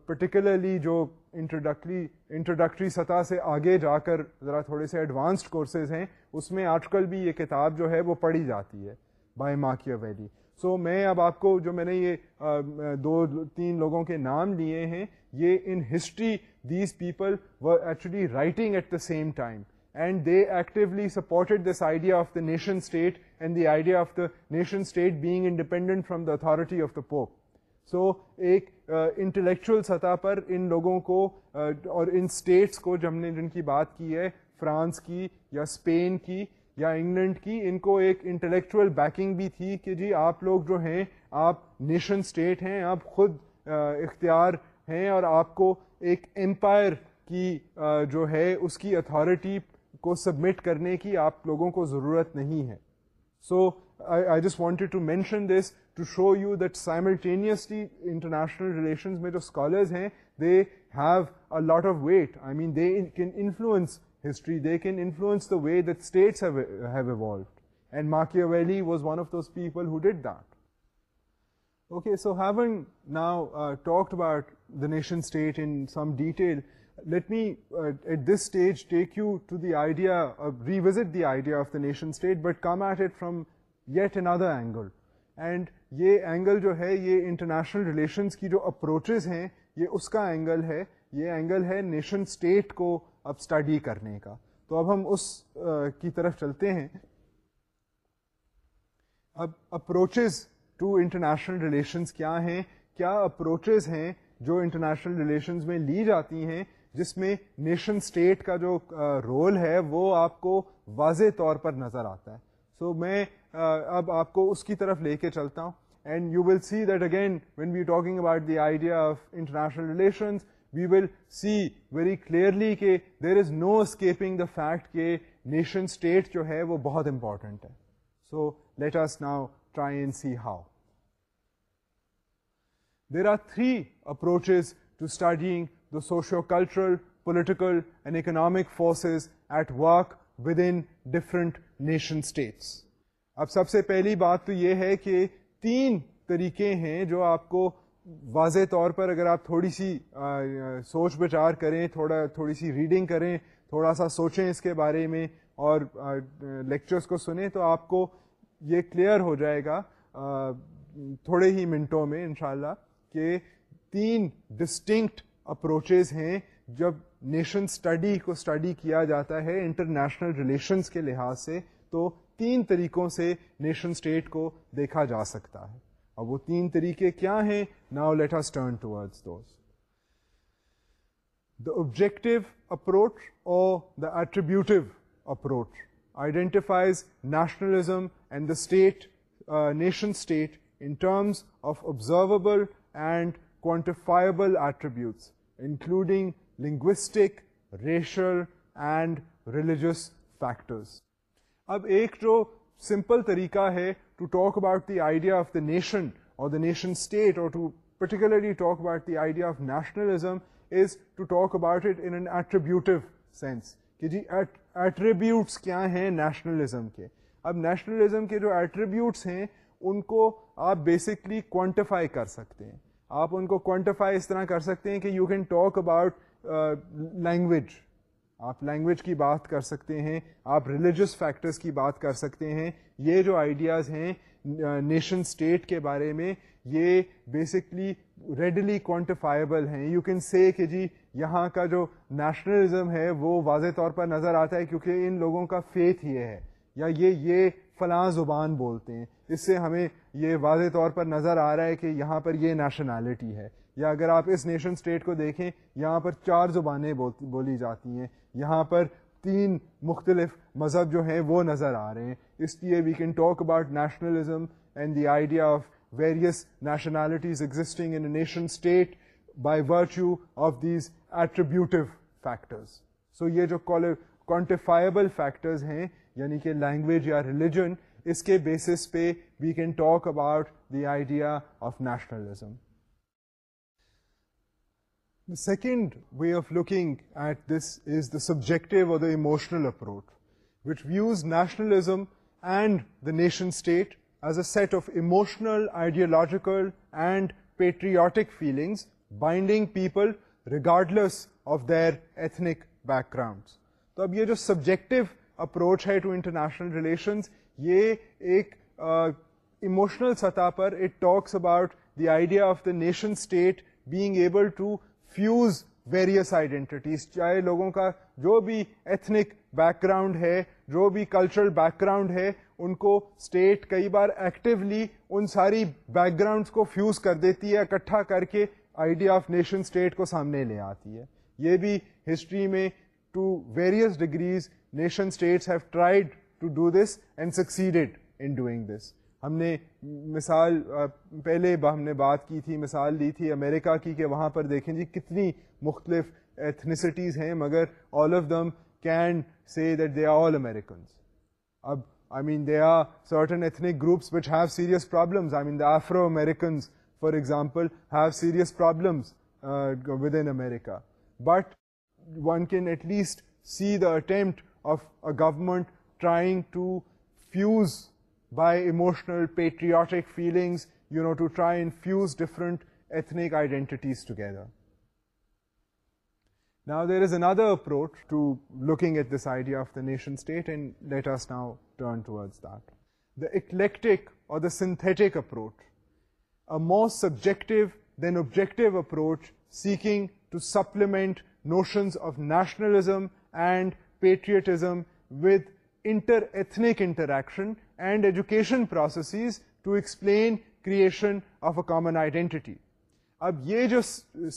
پرٹیکولرلی جو انٹروڈکٹری انٹروڈکٹری سطح سے آگے جا کر ذرا تھوڑے سے ایڈوانسڈ کورسز ہیں اس میں آج کل بھی یہ کتاب جو ہے وہ پڑھی جاتی ہے بائی ماکیا ویلی سو میں اب آپ کو جو میں نے یہ دو تین لوگوں کے نام لیے ہیں یہ in history these people were actually writing at the same time and they actually supported this idea of the nation state and the idea of the nation state being independent from the authority of the pope so ایک intellectual سطح پر ان لوگوں کو اور ان status کو جب ہم نے جن کی بات کی ہے فرانس کی یا اسپین کی یا انگلینڈ کی ان کو ایک انٹلیکچوئل بیکنگ بھی تھی کہ جی آپ لوگ جو ہیں آپ نیشن اسٹیٹ ہیں آپ خود اختیار ہیں اور آپ کو ایک امپائر کی جو ہے اس کی اتھارٹی کو سبمٹ کرنے کی آپ لوگوں کو ضرورت نہیں ہے so I just wanted to mention this to show you that simultaneously international relations میں جو اسکالرز ہیں they have a lot of weight I mean they can influence history they can influence the way that states evolved and valley was one of those people who did that now talk state in detail let me at this stage take you to the idea revisit the idea of the nation state but come at it from yet another angle and یہ angle جو ہے یہ international relation کی جو approaches ہیں یہ اس کا اینگل ہے یہ اینگل ہے نیشن اسٹیٹ کو اب اسٹڈی کرنے کا تو اب ہم اس کی طرف چلتے ہیں اب اپروچز ٹو انٹرنیشنل ریلیشنس کیا ہیں کیا اپروچ ہیں جو انٹرنیشنل ریلیشن میں لی جاتی ہیں جس میں نیشن اسٹیٹ کا جو رول ہے وہ آپ کو واضح طور پر نظر آتا ہے سو میں اب آپ کو اس کی طرف لے کے چلتا ہوں and you will see that again when we talking about the idea of international relations we will see very clearly کہ there is no escaping the fact کہ نیشن اسٹیٹ جو ہے وہ بہت امپورٹنٹ ہے so let us now try and see how there are three approaches to starting the socio-cultural, political and economic forces at work within different nation states. اب سب سے پہلی بات تو یہ ہے کہ تین طریقے ہیں جو آپ کو واضح طور پر اگر آپ تھوڑی سی سوچ بچار کریں تھوڑا تھوڑی سی ریڈنگ کریں تھوڑا سا سوچیں اس کے بارے میں اور لیکچرس کو سنیں تو آپ کو یہ کلیئر ہو جائے گا تھوڑے ہی منٹوں میں انشاءاللہ کہ تین ڈسٹنکٹ اپروچز ہیں جب نیشن اسٹڈی کو اسٹڈی کیا جاتا ہے انٹرنیشنل ریلیشنس کے لحاظ سے تو تین طریقوں سے نیشن اسٹیٹ کو دیکھا جا سکتا ہے اور وہ تین طریقے کیا ہیں now let us turn those the objective approach اور the attributive approach identifies nationalism and the state nation state in terms of observable and quantifiable attributes including linguistic racial and religious factors اب ایک جو simple طریقہ ہے to talk about the idea of the nation اور the nation state اور to particular idea of nationalism is to talk about it attributive sense کہ جی attributes کیا ہیں نیشنلزم کے اب نیشنلزم کے جو ایٹریبیوٹس ہیں ان کو آپ بیسکلی کوانٹیفائی کر سکتے ہیں آپ ان کو کوانٹیفائی اس طرح کر سکتے ہیں کہ you can talk about language آپ لینگویج کی بات کر سکتے ہیں آپ ریلیجس فیکٹرس کی بات کر سکتے ہیں یہ جو آئیڈیاز ہیں نیشن uh, اسٹیٹ کے بارے میں یہ بیسکلی ریڈلی کوانٹیفائیبل ہیں یو کین سے کہ جی یہاں کا جو نیشنلزم ہے وہ واضح طور پر نظر آتا ہے کیونکہ ان لوگوں کا فیتھ یہ ہے یا یہ یہ فلاں زبان بولتے ہیں اس سے ہمیں یہ واضح طور پر نظر آ رہا ہے کہ یہاں پر یہ نیشنالٹی ہے یا اگر آپ اس نیشن اسٹیٹ کو دیکھیں یہاں پر چار زبانیں بولی جاتی ہیں یہاں پر تین مختلف مذہب جو ہیں وہ نظر آ رہے ہیں اس لیے we can talk about nationalism and the idea of various nationalities existing in nation state by virtue of these attributive factors so یہ جو کوانٹیفائبل فیکٹرز ہیں یعنی کہ لینگویج یا ریلیجن اس کے بیسس پہ we can talk about the idea of nationalism the second way of looking at this is the subjective اور the the approach which views nationalism and nation state as a set of emotional ideological and patriotic feelings binding people regardless of their ethnic backgrounds تو اب یہ جو subjective approach ہے to international relations یہ ایک emotional سطح پر it talks about the idea of the nation state being able to fuse various identities چاہے لوگوں کا جو بھی ایتھنک بیک گراؤنڈ ہے جو بھی کلچرل بیک گراؤنڈ ہے ان کو اسٹیٹ کئی بار ایکٹیولی ان ساری بیک گراؤنڈس کو فیوز کر دیتی ہے اکٹھا کر کے آئیڈیا آف نیشن اسٹیٹ کو سامنے لے آتی ہے یہ بھی ہسٹری میں to various degrees nation states have tried to do this and succeeded in doing this ہم نے مثال پہلے ہم نے بات کی تھی مثال لی تھی امریکہ کی کہ وہاں پر دیکھیں جی کتنی مختلف ایتھنیسٹیز ہیں مگر all of them can say that they are all Americans اب I mean they are certain ethnic groups which have serious problems I mean the Afro Americans for example have serious problems with in America but one can at least see the attempt of a government trying to fuse by emotional patriotic feelings, to try and fuse different ethnic identities together. Now there is another approach to looking at this idea of the nation state, and let us now turn towards that. The eclectic or the synthetic approach, a more subjective than objective approach seeking to supplement notions of nationalism and patriotism with inter ethnic interaction and education processes to explain creation of a common identity اب یہ جو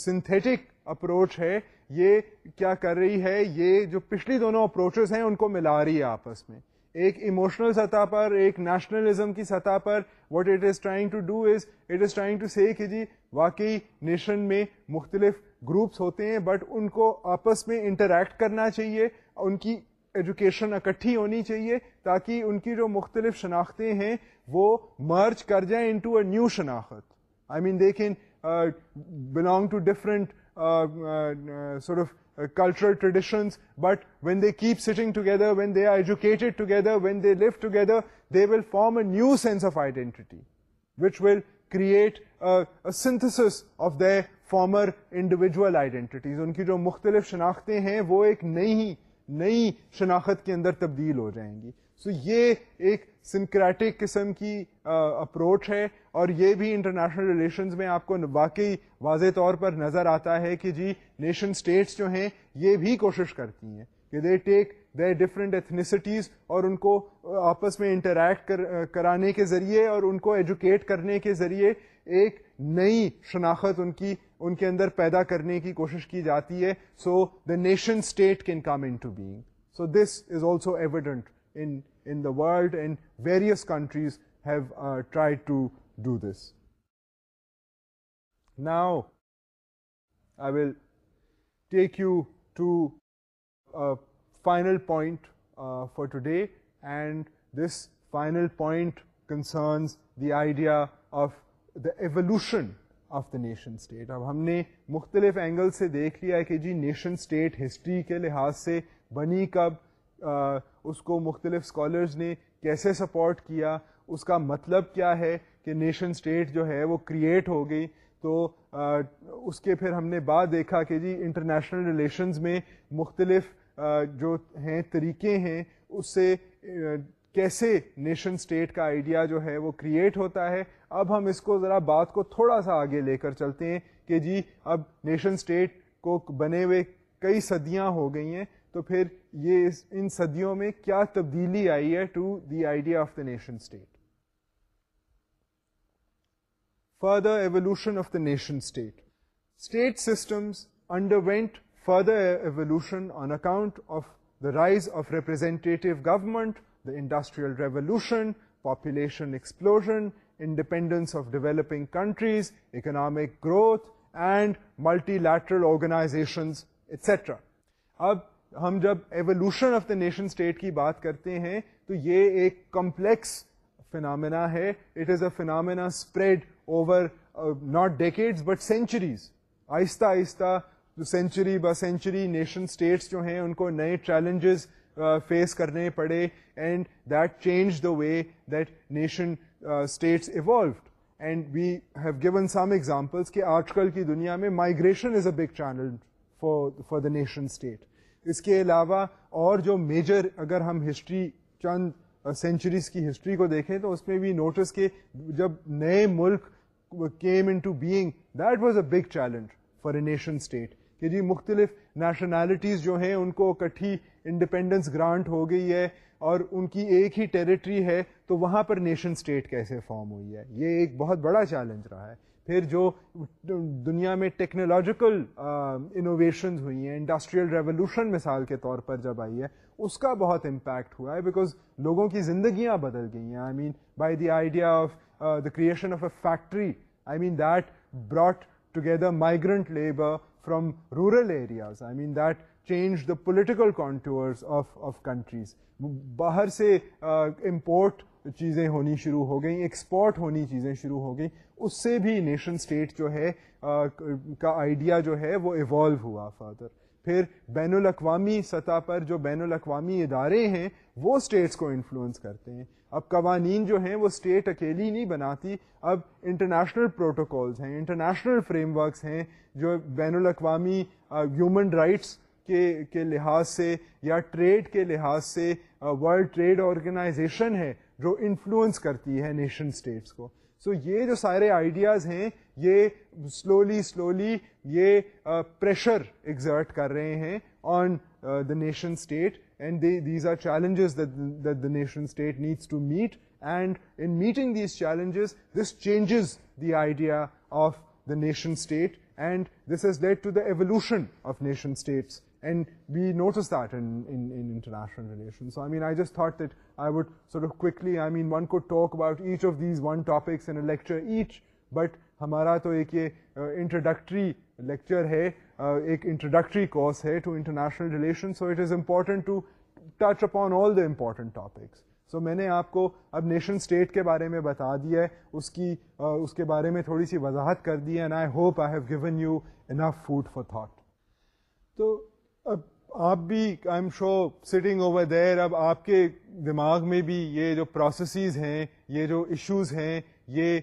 synthetic approach ہے یہ کیا کر رہی ہے یہ جو پچھلی دونوں اپروچز ہیں ان کو ملا رہی ہے آپس میں ایک ایموشنل سطح پر ایک نیشنلزم کی سطح پر what it is trying to do is it is trying to کہ جی واقعی نیشن میں مختلف گروپس ہوتے ہیں بٹ ان کو آپس میں انٹریکٹ کرنا چاہیے ان کی ایجوکیشن اکٹھی ہونی چاہیے تاکہ ان کی جو مختلف شناختیں ہیں وہ مرچ کر جائیں انٹو اے نیو شناخت I mean they can belong to different of cultural traditions but when they keep sitting together when they are educated together when they live together they will form a new sense of identity which will create synthesis of the former individual identities ان کی جو مختلف شناختیں ہیں وہ ایک نئی نئی شناخت کے اندر تبدیل ہو جائیں گی سو so یہ ایک سنکریٹک قسم کی اپروچ ہے اور یہ بھی انٹرنیشنل ریلیشنز میں آپ کو واقعی واضح طور پر نظر آتا ہے کہ جی نیشن اسٹیٹس جو ہیں یہ بھی کوشش کرتی ہیں کہ دے ٹیک دے ڈفرینٹ ایتھنیسٹیز اور ان کو آپس میں انٹریکٹ کرانے کے ذریعے اور ان کو ایجوکیٹ کرنے کے ذریعے ایک نئی شناخت ان کی ان کے اندر پیدا کرنے کی کوشش کی جاتی ہے so the nation state can come into being so this is also evident in the world and various countries have try to do this now I will take you to final point for today and this final point concerns the idea of the evolution of the nation state اب ہم نے مختلف angle سے دیکھ لیا ہے کہ جی نیشن اسٹیٹ ہسٹری کے لحاظ سے بنی کب اس کو مختلف اسکالرز نے کیسے سپورٹ کیا اس کا مطلب کیا ہے کہ نیشن اسٹیٹ جو ہے وہ کریٹ ہو گئی تو اس کے پھر ہم نے بعد دیکھا کہ جی انٹرنیشنل ریلیشنز میں مختلف جو ہیں طریقے ہیں اس سے کیسے نیشن اسٹیٹ کا آئیڈیا جو ہے وہ کریٹ ہوتا ہے اب ہم اس کو ذرا بات کو تھوڑا سا آگے لے کر چلتے ہیں کہ جی اب نیشن اسٹیٹ کو بنے ہوئے کئی صدیاں ہو گئی ہیں تو پھر یہ ان صدیوں میں کیا تبدیلی آئی ہے to the idea of the nation state further evolution of the nation state state systems underwent further evolution on account of the rise of representative government industrial revolution population explosion independence of developing countries economic growth and multilateral organisation extra اب ہم جب evolution of the nation state کی بات کرتے ہیں تو یہ ایک کمپلیکس فینامنا ہے it is a phenomena spread over not decades but centuries آہستہ آہستہ century by century nation states جو ہیں ان کو نئے چیلنجز فیس کرنے پڑے and that change the way that nation states evolved and we have given some examples کہ آج کل کی دنیا میں migration is a big channel for for the nation state اس کے علاوہ اور جو میجر اگر ہم ہسٹری چند سینچریز کی ہسٹری کو دیکھیں تو اس میں بھی نوٹس کہ جب نئے ملک came into being that was a big challenge for a nation state کہ جی مختلف نیشنلٹیز جو ہیں ان کو اکٹھی انڈیپینڈنس گرانٹ ہو گئی ہے اور ان کی ایک ہی ٹیریٹری ہے تو وہاں پر نیشن اسٹیٹ کیسے فارم ہوئی ہے یہ ایک بہت بڑا چیلنج رہا ہے پھر جو دنیا میں ٹیکنالوجیکل انوویشنز ہوئی ہیں انڈسٹریل ریولوشن مثال کے طور پر جب آئی ہے اس کا بہت امپیکٹ ہوا ہے بیکاز لوگوں کی زندگیاں بدل گئی ہیں I mean by the idea of the creation of a factory I mean that brought together migrant labour from rural areas I mean that change the political contours of of countries باہر سے import چیزیں ہونی شروع ہو گئیں export ہونی چیزیں شروع ہو گئیں اس سے بھی نیشن اسٹیٹ جو ہے کا آئیڈیا جو ہے وہ ایوالو ہوا فادر پھر بین الاقوامی سطح پر جو بین الاقوامی ادارے ہیں وہ اسٹیٹس کو انفلوئنس کرتے ہیں اب قوانین جو ہیں وہ اسٹیٹ اکیلی نہیں بناتی اب انٹرنیشنل پروٹوکولز ہیں انٹرنیشنل فریم ورکس ہیں جو بین الاقوامی ہیومن رائٹس کے کے لحاظ سے یا ٹریڈ کے لحاظ سے ورلڈ ٹریڈ آرگنائزیشن ہے جو انفلوئنس کرتی ہے نیشن اسٹیٹس کو سو یہ جو سارے آئیڈیاز ہیں یہ سلولی سلولی یہ پریشر uh, ایگزرٹ کر رہے ہیں on the nation state and these are challenges the nation state needs to meet and in meeting these challenges this changes the idea of the nation state and this is lead to the evolution of nation states and we notice that of these each of these one topics each but ہمارا تو ایک یہ introductory uh, lecture ہے uh, ایک introductory course ہے to international relation so it is important to touch upon all the important topics so میں نے آپ کو اب نیشن اسٹیٹ کے بارے میں بتا دیا اس کی uh, اس کے بارے میں تھوڑی سی وضاحت کر دی ہے انف فوڈ فار تھاٹ تو اب آپ بھی I am sure sitting over there اب آپ کے دماغ میں بھی یہ جو پروسیسز ہیں یہ جو ایشوز ہیں یہ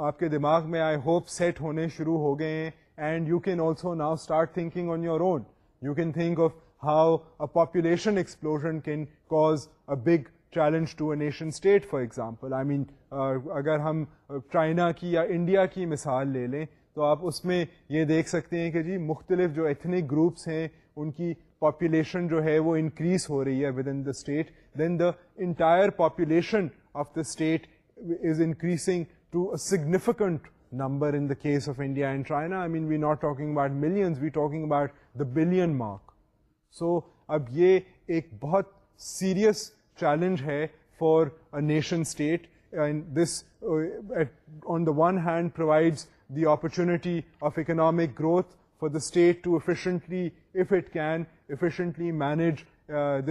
آپ کے دماغ میں آئی ہوپ سیٹ ہونے شروع ہو گئے ہیں and you can also now start thinking on your own you can think of how a population explosion can cause a big challenge to a nation state for example I mean اگر ہم China کی یا India کی مثال لے لیں تو آپ اس میں یہ دیکھ سکتے ہیں کہ جی مختلف جو ایتھنک گروپس ہیں ان کی پاپولیشن جو ہے وہ انکریز ہو رہی ہے with in the state then the entire population of the state is increasing to a significant number in the case of India and China I mean we we not talking talking about millions about the billion mark so اب یہ ایک بہت serious challenge ہے for a nation state this on the one hand provides the opportunity of economic growth for the state to efficiently if it can efficiently manage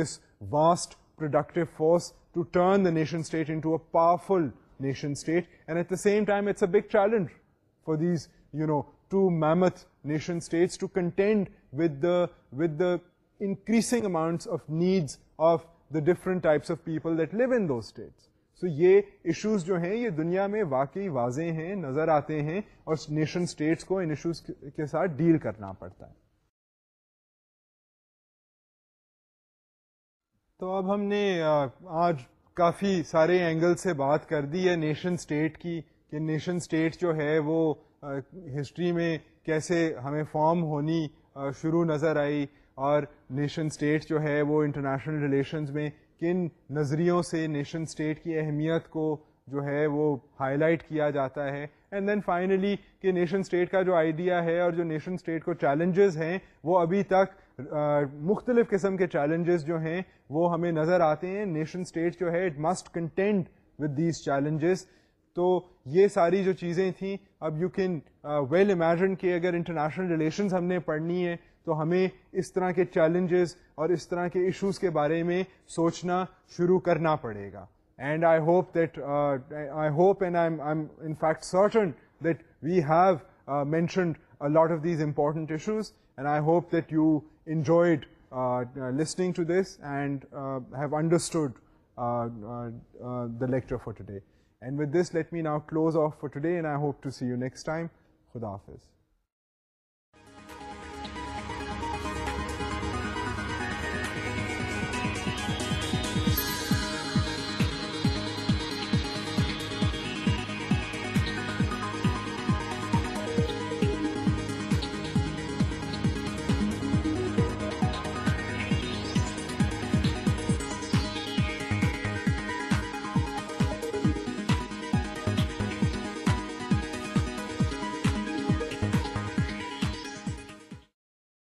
this vast productive force to turn state in powerful nation state at the same time a big challenge for these to contend increasing amount of needs of the different people so یہ issues جو ہیں یہ دنیا میں واقعی واضح ہیں نظر آتے ہیں اور نیشن اسٹیٹس کو ان ایشوز کے ساتھ ڈیل کرنا پڑتا ہے تو اب ہم نے آج کافی سارے اینگل سے بات کر دی ہے نیشن اسٹیٹ کی کہ نیشن اسٹیٹ جو ہے وہ ہسٹری میں کیسے ہمیں فارم ہونی شروع نظر آئی اور نیشن اسٹیٹ جو ہے وہ انٹرنیشنل ریلیشنز میں کن نظریوں سے نیشن اسٹیٹ کی اہمیت کو جو ہے وہ ہائی لائٹ کیا جاتا ہے اینڈ دین فائنلی کہ نیشن اسٹیٹ کا جو آئیڈیا ہے اور جو نیشن اسٹیٹ کو چیلنجز ہیں وہ ابھی تک مختلف قسم کے چیلنجز جو ہیں وہ ہمیں نظر آتے ہیں نیشن اسٹیٹ جو ہے it must content with these challenges تو یہ ساری جو چیزیں تھیں اب یو کین ویل امیجن کہ اگر انٹرنیشنل ریلیشنز ہم نے پڑھنی ہے تو ہمیں اس طرح کے چیلنجز اور اس طرح کے ایشوز کے بارے میں سوچنا شروع کرنا پڑے گا and I hope that I hope and I in fact certain that we have mentioned lot of these important issues and I hope that you enjoyed listening to this and have understood lecture for today and with this let me now close of today and I hope to see you next time خدا حافظ